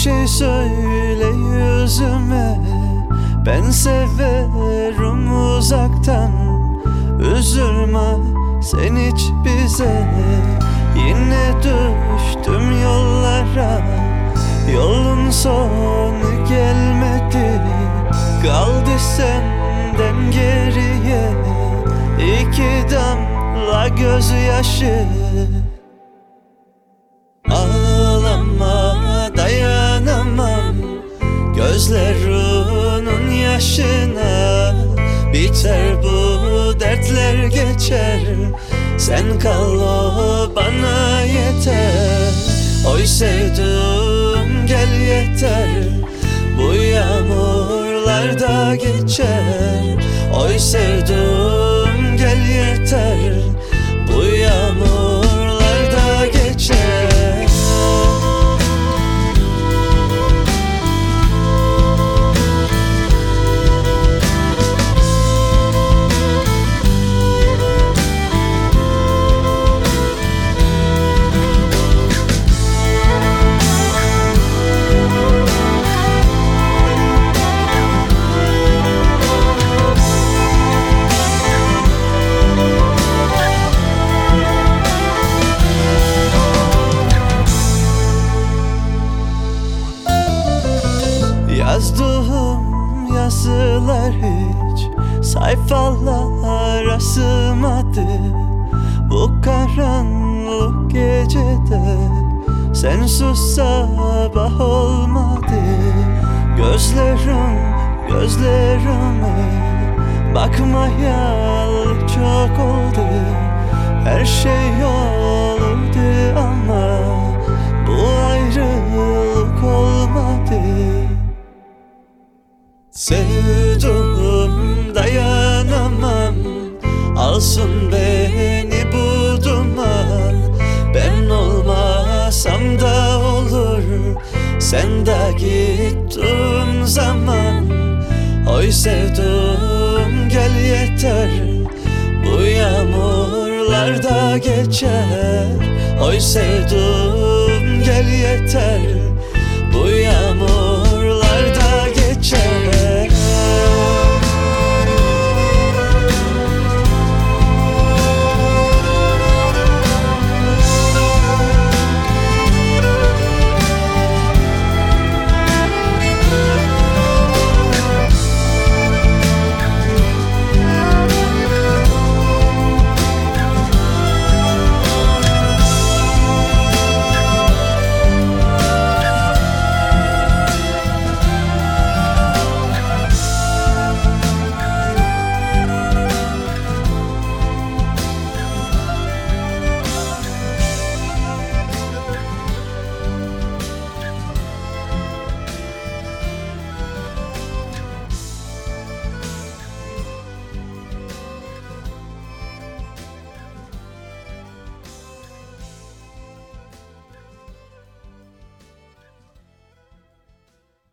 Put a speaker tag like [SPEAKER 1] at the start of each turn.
[SPEAKER 1] şey söyle yüzüme. Ben severim uzaktan Üzülme sen hiç bize. Yine düştüm yollara Yolun sonu gelmedi. Kaldı senden geriye İki damla gözyaşı Gözlerinin yaşına Biter bu dertler geçer. Sen kal o bana yeter. Oy sevdim gel yeter yazılar hiç sayfalara sığmadı Bu karanlık gecede sensiz sabah olmadı. Gözlerim gözlerime bakmayalı çok oldu. Her şey oldu ama Sevdim dayanamam. Alsın beni bu duman. Ben olmasam da olur. Sen de gittin zaman. Oy sevdim gel yeter. Bu yağmurlar da geçer. Oy sevdim